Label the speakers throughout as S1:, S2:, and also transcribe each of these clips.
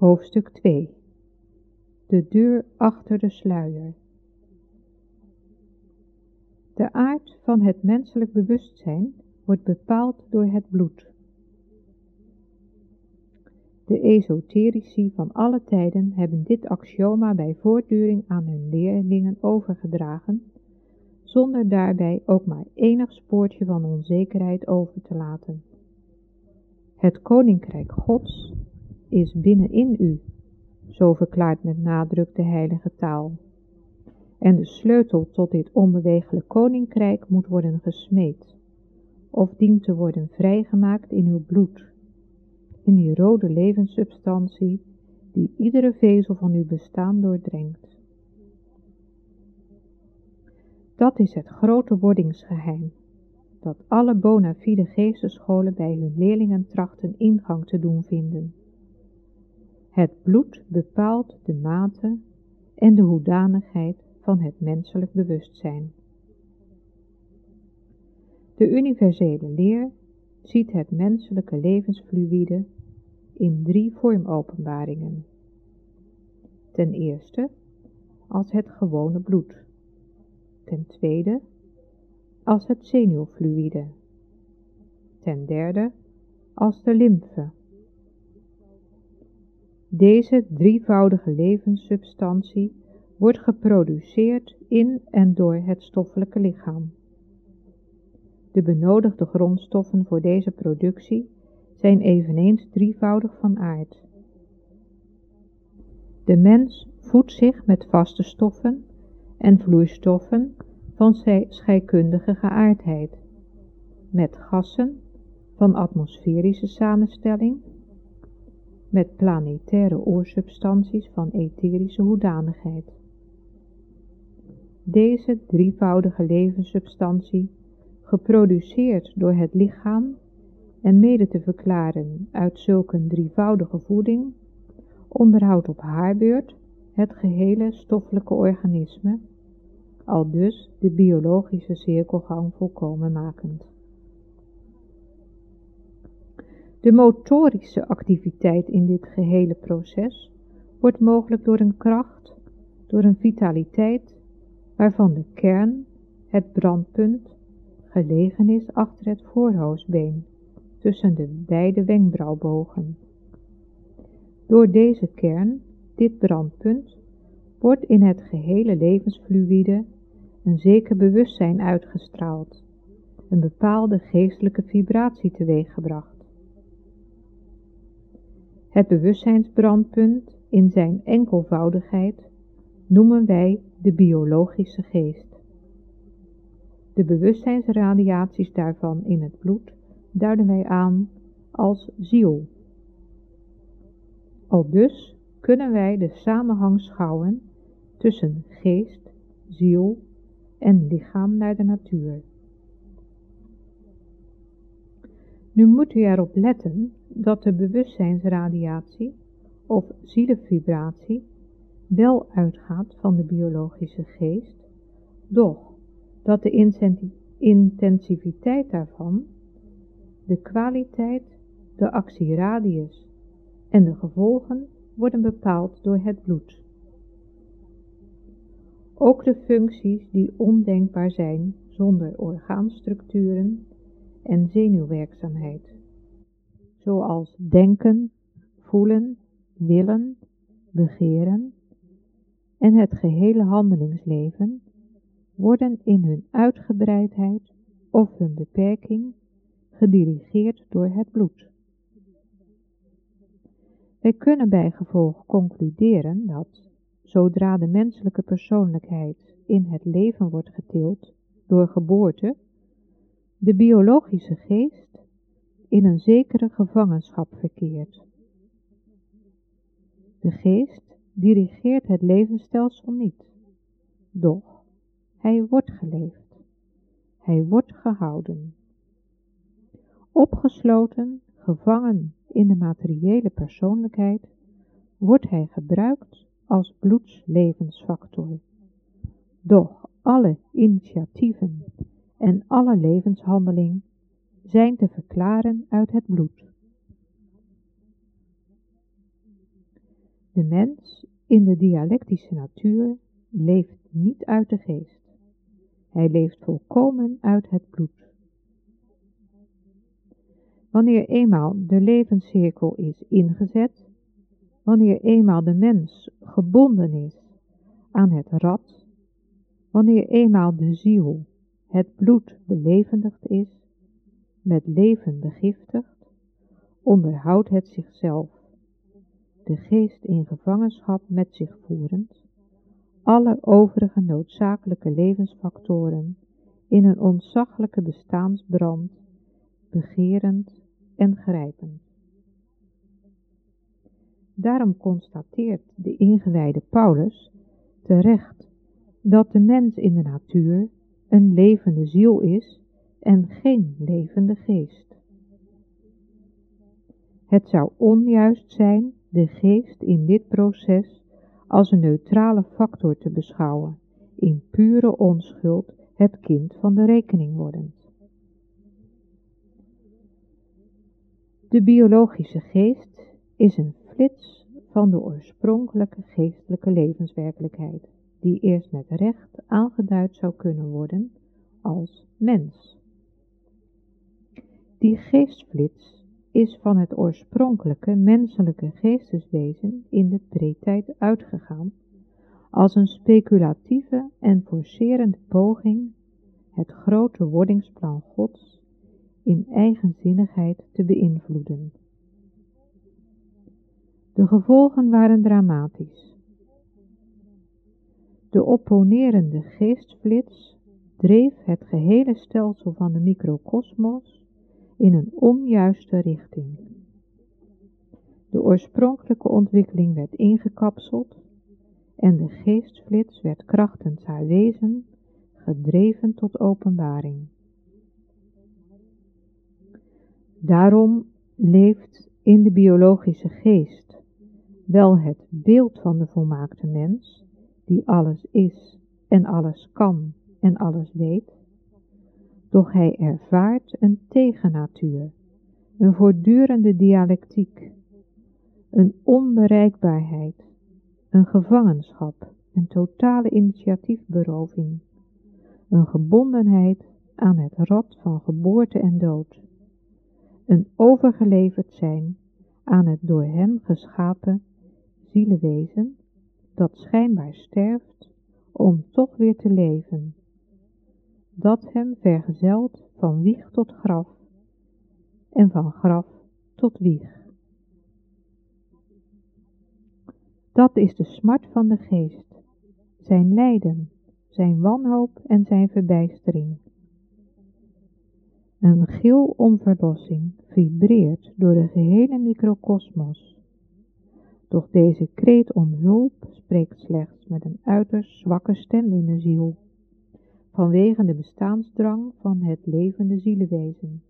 S1: Hoofdstuk 2 De deur achter de sluier De aard van het menselijk bewustzijn wordt bepaald door het bloed. De esoterici van alle tijden hebben dit axioma bij voortduring aan hun leerlingen overgedragen, zonder daarbij ook maar enig spoortje van onzekerheid over te laten. Het koninkrijk Gods is binnenin u, zo verklaart met nadruk de heilige taal. En de sleutel tot dit onbewegelijk koninkrijk moet worden gesmeed, of dient te worden vrijgemaakt in uw bloed, in die rode levenssubstantie die iedere vezel van uw bestaan doordrenkt. Dat is het grote wordingsgeheim, dat alle bona fide geestescholen bij hun leerlingen trachten ingang te doen vinden. Het bloed bepaalt de mate en de hoedanigheid van het menselijk bewustzijn. De universele leer ziet het menselijke levensfluïde in drie vormopenbaringen. Ten eerste als het gewone bloed. Ten tweede als het zenuwfluïde. Ten derde als de lymfe. Deze drievoudige levenssubstantie wordt geproduceerd in en door het stoffelijke lichaam. De benodigde grondstoffen voor deze productie zijn eveneens drievoudig van aard. De mens voedt zich met vaste stoffen en vloeistoffen van scheikundige geaardheid, met gassen van atmosferische samenstelling met planetaire oorsubstanties van etherische hoedanigheid. Deze drievoudige levenssubstantie, geproduceerd door het lichaam en mede te verklaren uit zulke drievoudige voeding, onderhoudt op haar beurt het gehele stoffelijke organisme, al dus de biologische cirkelgang volkomen makend. De motorische activiteit in dit gehele proces wordt mogelijk door een kracht, door een vitaliteit, waarvan de kern, het brandpunt, gelegen is achter het voorhoofdbeen, tussen de beide wenkbrauwbogen. Door deze kern, dit brandpunt, wordt in het gehele levensfluïde een zeker bewustzijn uitgestraald, een bepaalde geestelijke vibratie teweeggebracht. Het bewustzijnsbrandpunt in zijn enkelvoudigheid noemen wij de biologische geest. De bewustzijnsradiaties daarvan in het bloed duiden wij aan als ziel. Al dus kunnen wij de samenhang schouwen tussen geest, ziel en lichaam naar de natuur. Nu moet u erop letten dat de bewustzijnsradiatie of zielenvibratie wel uitgaat van de biologische geest, doch dat de intensiviteit daarvan, de kwaliteit, de actieradius en de gevolgen worden bepaald door het bloed. Ook de functies die ondenkbaar zijn zonder orgaanstructuren en zenuwwerkzaamheid zoals denken, voelen, willen, begeren en het gehele handelingsleven, worden in hun uitgebreidheid of hun beperking gedirigeerd door het bloed. Wij kunnen bij gevolg concluderen dat, zodra de menselijke persoonlijkheid in het leven wordt getild door geboorte, de biologische geest in een zekere gevangenschap verkeert. De geest dirigeert het levensstelsel niet, doch hij wordt geleefd, hij wordt gehouden. Opgesloten, gevangen in de materiële persoonlijkheid, wordt hij gebruikt als bloedslevensfactor. Doch alle initiatieven en alle levenshandeling zijn te verklaren uit het bloed. De mens in de dialectische natuur leeft niet uit de geest. Hij leeft volkomen uit het bloed. Wanneer eenmaal de levenscirkel is ingezet, wanneer eenmaal de mens gebonden is aan het rad, wanneer eenmaal de ziel het bloed belevendigd is, met leven begiftigd, onderhoudt het zichzelf, de geest in gevangenschap met zich voerend, alle overige noodzakelijke levensfactoren in een ontzaglijke bestaansbrand, begerend en grijpend. Daarom constateert de ingewijde Paulus terecht dat de mens in de natuur een levende ziel is en geen levende geest. Het zou onjuist zijn de geest in dit proces als een neutrale factor te beschouwen, in pure onschuld het kind van de rekening wordend. De biologische geest is een flits van de oorspronkelijke geestelijke levenswerkelijkheid, die eerst met recht aangeduid zou kunnen worden als mens. Die geestflits is van het oorspronkelijke menselijke geesteswezen in de preetijd uitgegaan als een speculatieve en forcerende poging het grote wordingsplan Gods in eigenzinnigheid te beïnvloeden. De gevolgen waren dramatisch. De opponerende geestflits dreef het gehele stelsel van de microcosmos in een onjuiste richting. De oorspronkelijke ontwikkeling werd ingekapseld en de geestflits werd krachtens haar wezen gedreven tot openbaring. Daarom leeft in de biologische geest wel het beeld van de volmaakte mens, die alles is en alles kan en alles weet, doch hij ervaart een tegennatuur, een voortdurende dialectiek, een onbereikbaarheid, een gevangenschap, een totale initiatiefberoving, een gebondenheid aan het rad van geboorte en dood, een overgeleverd zijn aan het door hem geschapen zielewezen dat schijnbaar sterft om toch weer te leven, dat hem vergezelt van wieg tot graf en van graf tot wieg. Dat is de smart van de geest, zijn lijden, zijn wanhoop en zijn verbijstering. Een gil om verlossing vibreert door de gehele microcosmos. Doch deze kreet om hulp spreekt slechts met een uiterst zwakke stem in de ziel, vanwege de bestaansdrang van het levende zielewezen.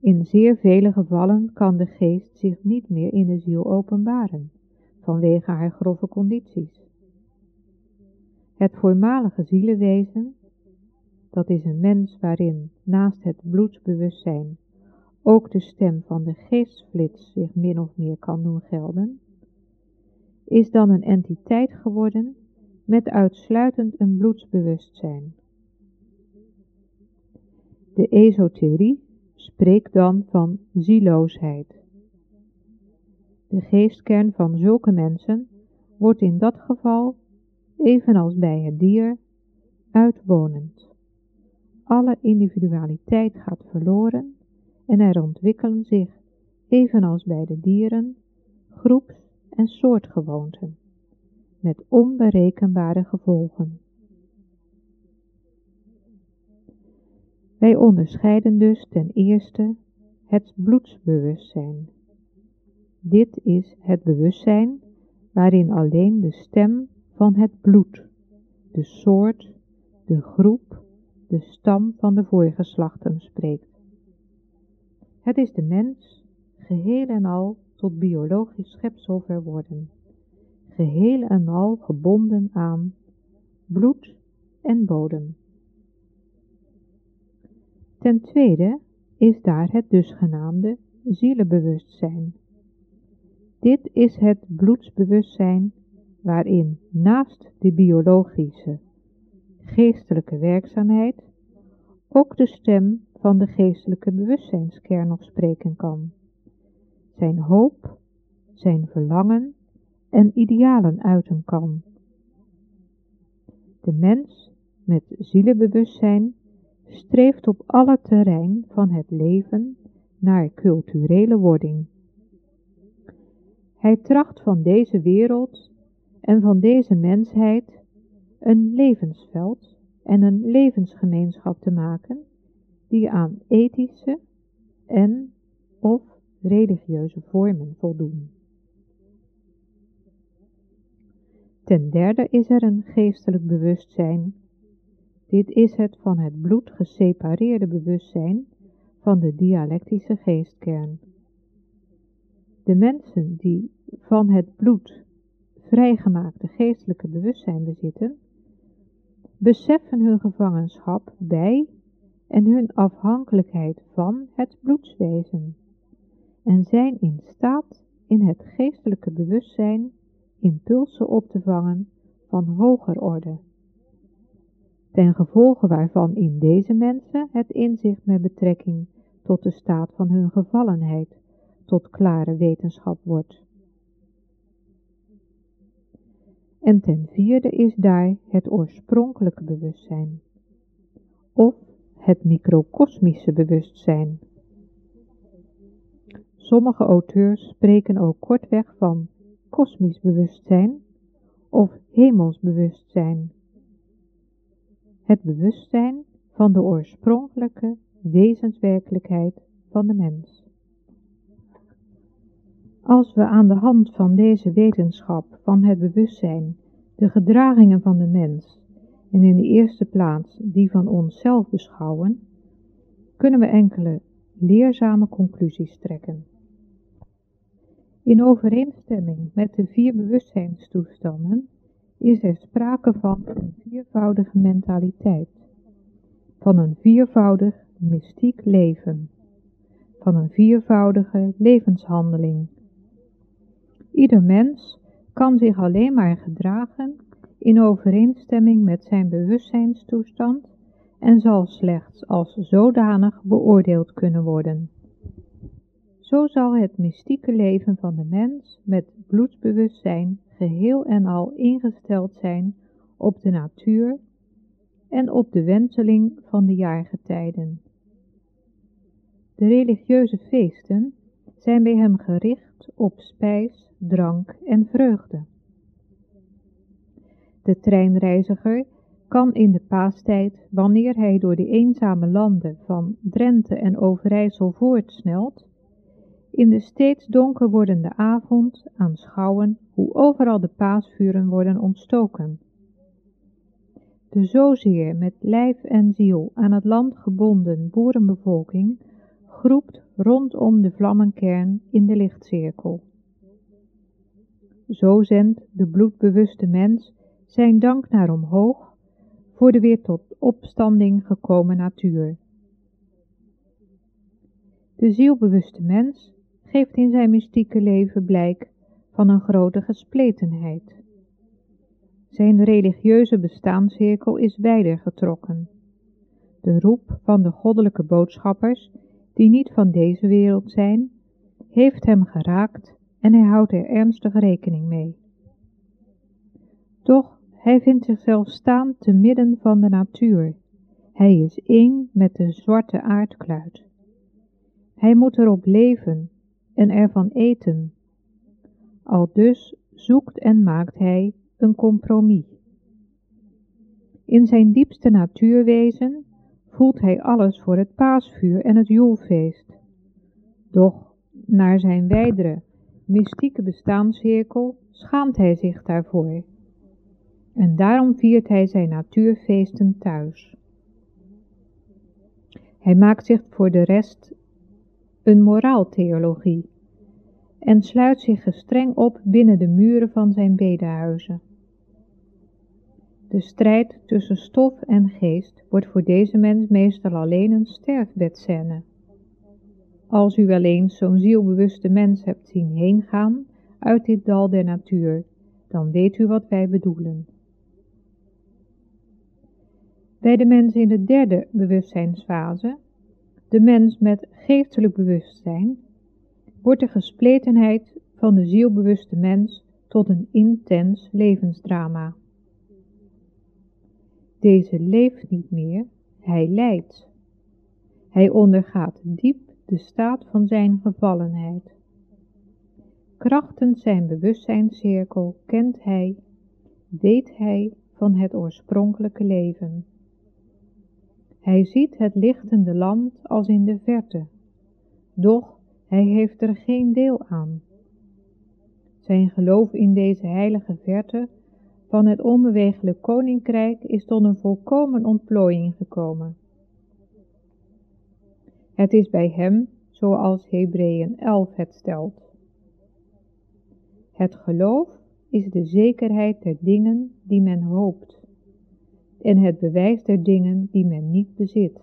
S1: In zeer vele gevallen kan de geest zich niet meer in de ziel openbaren, vanwege haar grove condities. Het voormalige zielewezen, dat is een mens waarin, naast het bloedsbewustzijn, ook de stem van de geestflits zich min of meer kan doen gelden, is dan een entiteit geworden met uitsluitend een bloedsbewustzijn. De esoterie spreekt dan van zieloosheid. De geestkern van zulke mensen wordt in dat geval, evenals bij het dier, uitwonend. Alle individualiteit gaat verloren en er ontwikkelen zich, evenals bij de dieren, groeps- en soortgewoonten, met onberekenbare gevolgen. Wij onderscheiden dus ten eerste het bloedsbewustzijn. Dit is het bewustzijn waarin alleen de stem van het bloed, de soort, de groep, de stam van de voorgeslachten spreekt. Het is de mens, geheel en al tot biologisch schepsel verworden, geheel en al gebonden aan bloed en bodem. Ten tweede is daar het dusgenaamde zielenbewustzijn, Dit is het bloedsbewustzijn waarin naast de biologische, geestelijke werkzaamheid ook de stem van de geestelijke bewustzijnskern nog spreken kan. Zijn hoop, zijn verlangen en idealen uiten kan. De mens met zielenbewustzijn streeft op alle terrein van het leven naar culturele wording. Hij tracht van deze wereld en van deze mensheid een levensveld en een levensgemeenschap te maken die aan ethische en of religieuze vormen voldoen. Ten derde is er een geestelijk bewustzijn. Dit is het van het bloed gesepareerde bewustzijn van de dialectische geestkern. De mensen die van het bloed vrijgemaakte geestelijke bewustzijn bezitten, beseffen hun gevangenschap bij en hun afhankelijkheid van het bloedswezen en zijn in staat in het geestelijke bewustzijn impulsen op te vangen van hoger orde, ten gevolge waarvan in deze mensen het inzicht met betrekking tot de staat van hun gevallenheid tot klare wetenschap wordt. En ten vierde is daar het oorspronkelijke bewustzijn, of het microcosmische bewustzijn. Sommige auteurs spreken ook kortweg van kosmisch bewustzijn of hemels bewustzijn. Het bewustzijn van de oorspronkelijke wezenswerkelijkheid van de mens. Als we aan de hand van deze wetenschap van het bewustzijn de gedragingen van de mens en in de eerste plaats die van onszelf beschouwen, kunnen we enkele leerzame conclusies trekken. In overeenstemming met de vier bewustzijnstoestanden is er sprake van een viervoudige mentaliteit, van een viervoudig mystiek leven, van een viervoudige levenshandeling. Ieder mens kan zich alleen maar gedragen in overeenstemming met zijn bewustzijnstoestand en zal slechts als zodanig beoordeeld kunnen worden. Zo zal het mystieke leven van de mens met bloedsbewustzijn geheel en al ingesteld zijn op de natuur en op de wenteling van de jaargetijden. De religieuze feesten zijn bij hem gericht op spijs, drank en vreugde. De treinreiziger kan in de paastijd, wanneer hij door de eenzame landen van Drenthe en Overijssel voortsnelt, in de steeds donker wordende avond aanschouwen hoe overal de paasvuren worden ontstoken. De zozeer met lijf en ziel aan het land gebonden boerenbevolking groept rondom de vlammenkern in de lichtcirkel. Zo zendt de bloedbewuste mens zijn dank naar omhoog voor de weer tot opstanding gekomen natuur. De zielbewuste mens geeft in zijn mystieke leven blijk van een grote gespletenheid. Zijn religieuze bestaanscirkel is wijder getrokken. De roep van de goddelijke boodschappers, die niet van deze wereld zijn, heeft hem geraakt en hij houdt er ernstig rekening mee. Toch, hij vindt zichzelf staan te midden van de natuur. Hij is één met de zwarte aardkluit. Hij moet erop leven en ervan eten. Al dus zoekt en maakt hij een compromis. In zijn diepste natuurwezen voelt hij alles voor het paasvuur en het joelfeest. Doch naar zijn wijdere, mystieke bestaanscirkel schaamt hij zich daarvoor. En daarom viert hij zijn natuurfeesten thuis. Hij maakt zich voor de rest een moraaltheologie en sluit zich gestreng op binnen de muren van zijn bedehuizen. De strijd tussen stof en geest wordt voor deze mens meestal alleen een sterfbedscène. Als u wel eens zo'n zielbewuste mens hebt zien heengaan uit dit dal der natuur, dan weet u wat wij bedoelen. Bij de mens in de derde bewustzijnsfase, de mens met geestelijk bewustzijn, wordt de gespletenheid van de zielbewuste mens tot een intens levensdrama. Deze leeft niet meer, hij lijdt. Hij ondergaat diep de staat van zijn gevallenheid. Krachtens zijn bewustzijnscirkel kent hij, weet hij van het oorspronkelijke leven. Hij ziet het lichtende land als in de verte, doch hij heeft er geen deel aan. Zijn geloof in deze heilige verte van het onbewegelijk koninkrijk is tot een volkomen ontplooiing gekomen. Het is bij hem zoals Hebreeën 11 het stelt. Het geloof is de zekerheid der dingen die men hoopt en het bewijs der dingen die men niet bezit.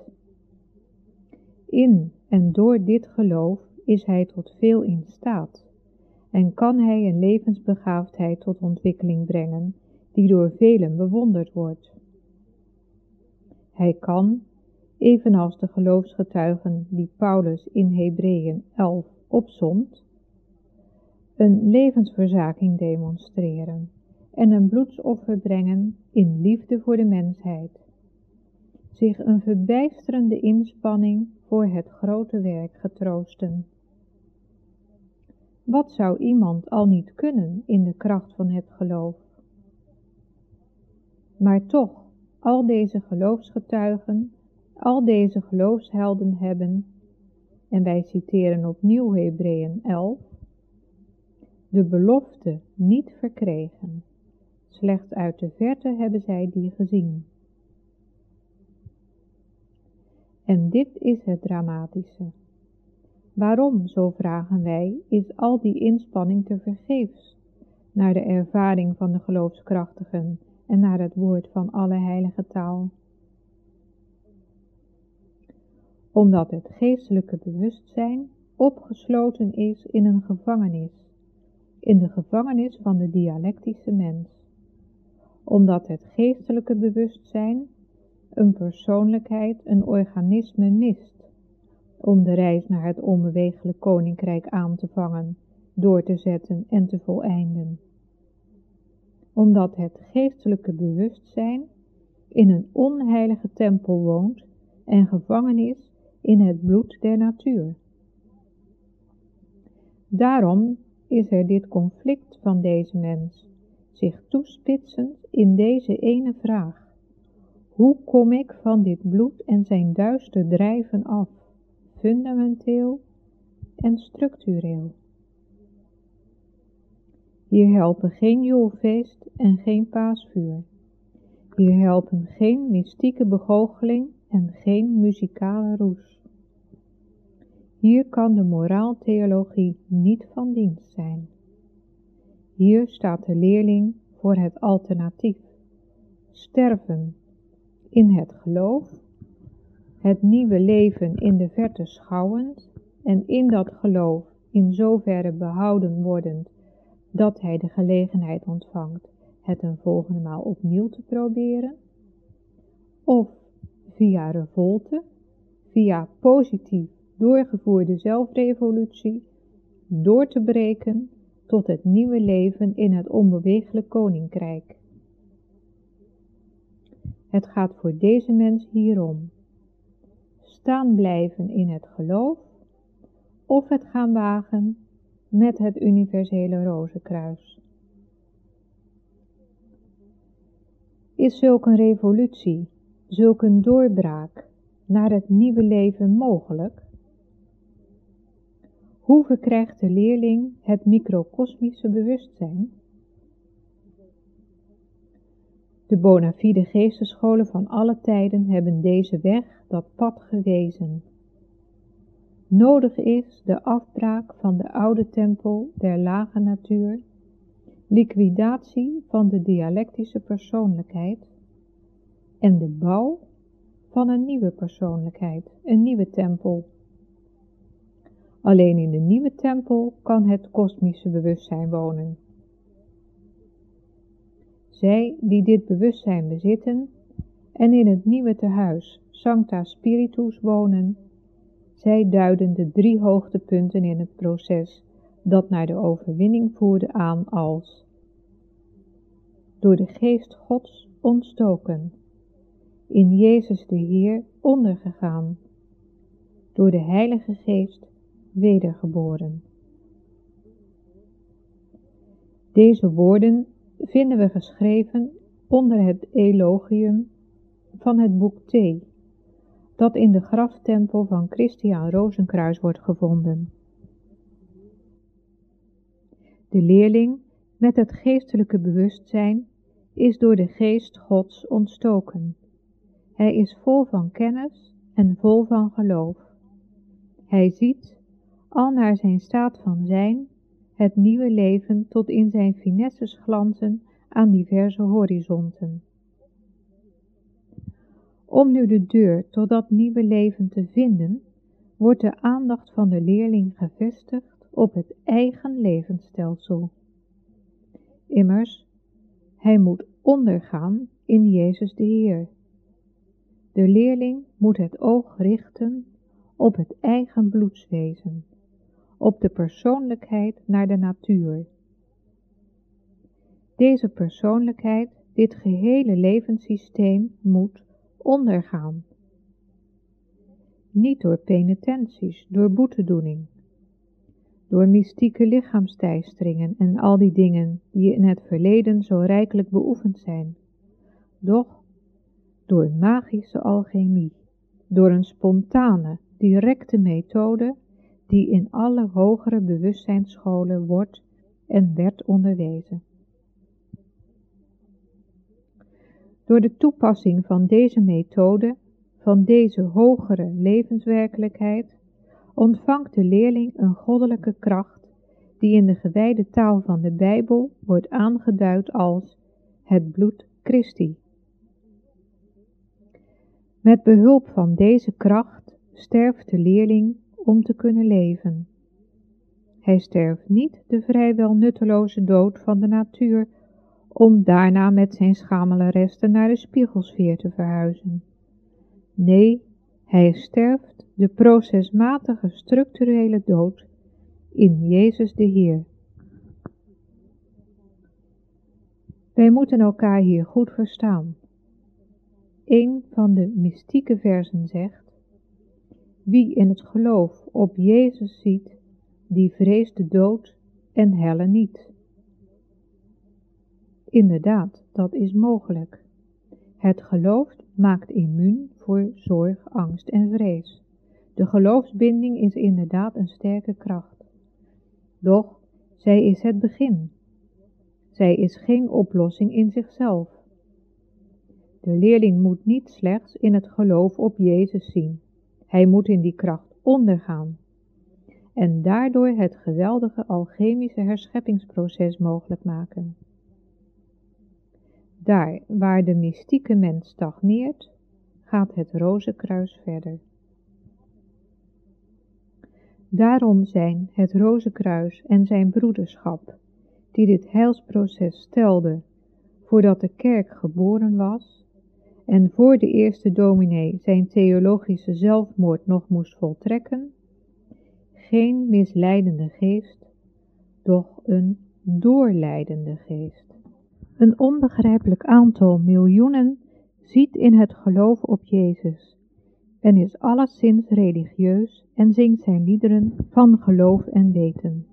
S1: In en door dit geloof is hij tot veel in staat en kan hij een levensbegaafdheid tot ontwikkeling brengen die door velen bewonderd wordt. Hij kan, evenals de geloofsgetuigen die Paulus in Hebreeën 11 opzomt, een levensverzaking demonstreren en een bloedsoffer brengen in liefde voor de mensheid. Zich een verbijsterende inspanning voor het grote werk getroosten. Wat zou iemand al niet kunnen in de kracht van het geloof? Maar toch, al deze geloofsgetuigen, al deze geloofshelden hebben, en wij citeren opnieuw Hebreeën 11, de belofte niet verkregen. Slechts uit de verte hebben zij die gezien. En dit is het dramatische. Waarom, zo vragen wij, is al die inspanning te vergeefs, naar de ervaring van de geloofskrachtigen en naar het woord van alle heilige taal? Omdat het geestelijke bewustzijn opgesloten is in een gevangenis, in de gevangenis van de dialectische mens omdat het geestelijke bewustzijn een persoonlijkheid, een organisme mist, om de reis naar het onbewegelijk koninkrijk aan te vangen, door te zetten en te voleinden. Omdat het geestelijke bewustzijn in een onheilige tempel woont en gevangen is in het bloed der natuur. Daarom is er dit conflict van deze mens, zich toespitsend in deze ene vraag. Hoe kom ik van dit bloed en zijn duister drijven af, fundamenteel en structureel? Hier helpen geen joelfeest en geen paasvuur. Hier helpen geen mystieke begoocheling en geen muzikale roes. Hier kan de moraaltheologie niet van dienst zijn. Hier staat de leerling voor het alternatief. Sterven in het geloof, het nieuwe leven in de verte schouwend en in dat geloof in zoverre behouden wordend dat hij de gelegenheid ontvangt het een volgende maal opnieuw te proberen, of via revolte, via positief doorgevoerde zelfrevolutie, door te breken tot het nieuwe leven in het onbewegelijk koninkrijk. Het gaat voor deze mens hierom. Staan blijven in het geloof of het gaan wagen met het universele rozenkruis. Is zulk een revolutie, zulk een doorbraak naar het nieuwe leven mogelijk? Hoe verkrijgt de leerling het microcosmische bewustzijn? De bona fide van alle tijden hebben deze weg, dat pad gewezen. Nodig is de afbraak van de oude tempel der lage natuur, liquidatie van de dialectische persoonlijkheid en de bouw van een nieuwe persoonlijkheid, een nieuwe tempel Alleen in de nieuwe tempel kan het kosmische bewustzijn wonen. Zij die dit bewustzijn bezitten en in het nieuwe tehuis Sancta Spiritus wonen, zij duiden de drie hoogtepunten in het proces dat naar de overwinning voerde aan als door de geest Gods ontstoken, in Jezus de Heer ondergegaan, door de Heilige Geest wedergeboren. Deze woorden vinden we geschreven onder het elogium van het boek T, dat in de graftempel van Christian Rozenkruis wordt gevonden. De leerling met het geestelijke bewustzijn is door de geest Gods ontstoken. Hij is vol van kennis en vol van geloof. Hij ziet, al naar zijn staat van zijn, het nieuwe leven tot in zijn finesses glanzen aan diverse horizonten. Om nu de deur tot dat nieuwe leven te vinden, wordt de aandacht van de leerling gevestigd op het eigen levensstelsel. Immers, hij moet ondergaan in Jezus de Heer. De leerling moet het oog richten op het eigen bloedswezen, op de persoonlijkheid naar de natuur. Deze persoonlijkheid, dit gehele levenssysteem moet ondergaan. Niet door penitenties, door boetedoening, door mystieke lichaamstijsteringen en al die dingen die in het verleden zo rijkelijk beoefend zijn, doch door magische alchemie, door een spontane, directe methode die in alle hogere bewustzijnsscholen wordt en werd onderwezen. Door de toepassing van deze methode, van deze hogere levenswerkelijkheid, ontvangt de leerling een goddelijke kracht die in de gewijde taal van de Bijbel wordt aangeduid als het bloed Christi. Met behulp van deze kracht sterft de leerling om te kunnen leven. Hij sterft niet de vrijwel nutteloze dood van de natuur om daarna met zijn schamele resten naar de spiegelsfeer te verhuizen. Nee, hij sterft de procesmatige structurele dood in Jezus de Heer. Wij moeten elkaar hier goed verstaan. Een van de mystieke versen zegt, wie in het geloof op Jezus ziet, die vreest de dood en helle niet. Inderdaad, dat is mogelijk. Het geloof maakt immuun voor zorg, angst en vrees. De geloofsbinding is inderdaad een sterke kracht. Doch zij is het begin. Zij is geen oplossing in zichzelf. De leerling moet niet slechts in het geloof op Jezus zien. Hij moet in die kracht ondergaan en daardoor het geweldige alchemische herscheppingsproces mogelijk maken. Daar waar de mystieke mens stagneert, gaat het rozenkruis verder. Daarom zijn het rozenkruis en zijn broederschap, die dit heilsproces stelden voordat de kerk geboren was en voor de eerste dominee zijn theologische zelfmoord nog moest voltrekken, geen misleidende geest, doch een doorleidende geest. Een onbegrijpelijk aantal miljoenen ziet in het geloof op Jezus en is alleszins religieus en zingt zijn liederen van geloof en weten.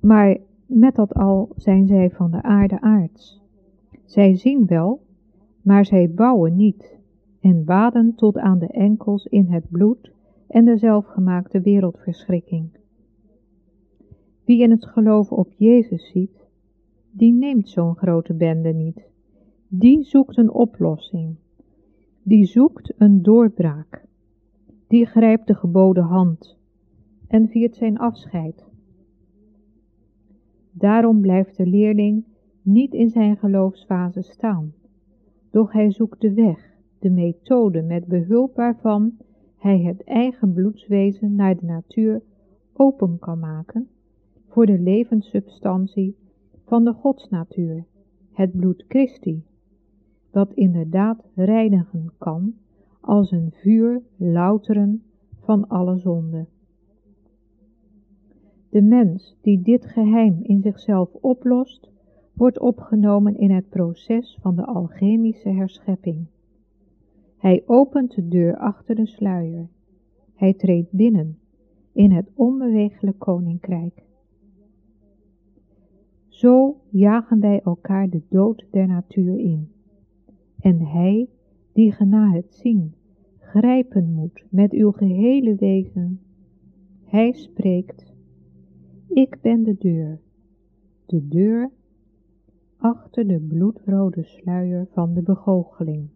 S1: Maar met dat al zijn zij van de aarde aards. Zij zien wel, maar zij bouwen niet en waden tot aan de enkels in het bloed en de zelfgemaakte wereldverschrikking. Wie in het geloof op Jezus ziet, die neemt zo'n grote bende niet. Die zoekt een oplossing. Die zoekt een doorbraak. Die grijpt de geboden hand en viert zijn afscheid. Daarom blijft de leerling niet in zijn geloofsfase staan, doch hij zoekt de weg, de methode met behulp waarvan hij het eigen bloedswezen naar de natuur open kan maken voor de levenssubstantie van de godsnatuur, het bloed Christi, dat inderdaad reinigen kan als een vuur louteren van alle zonde. De mens die dit geheim in zichzelf oplost, wordt opgenomen in het proces van de alchemische herschepping. Hij opent de deur achter de sluier. Hij treedt binnen in het onbewegelijk koninkrijk. Zo jagen wij elkaar de dood der natuur in. En hij, die ge na het zien grijpen moet met uw gehele wezen, hij spreekt, ik ben de deur, de deur achter de bloedrode sluier van de begoocheling.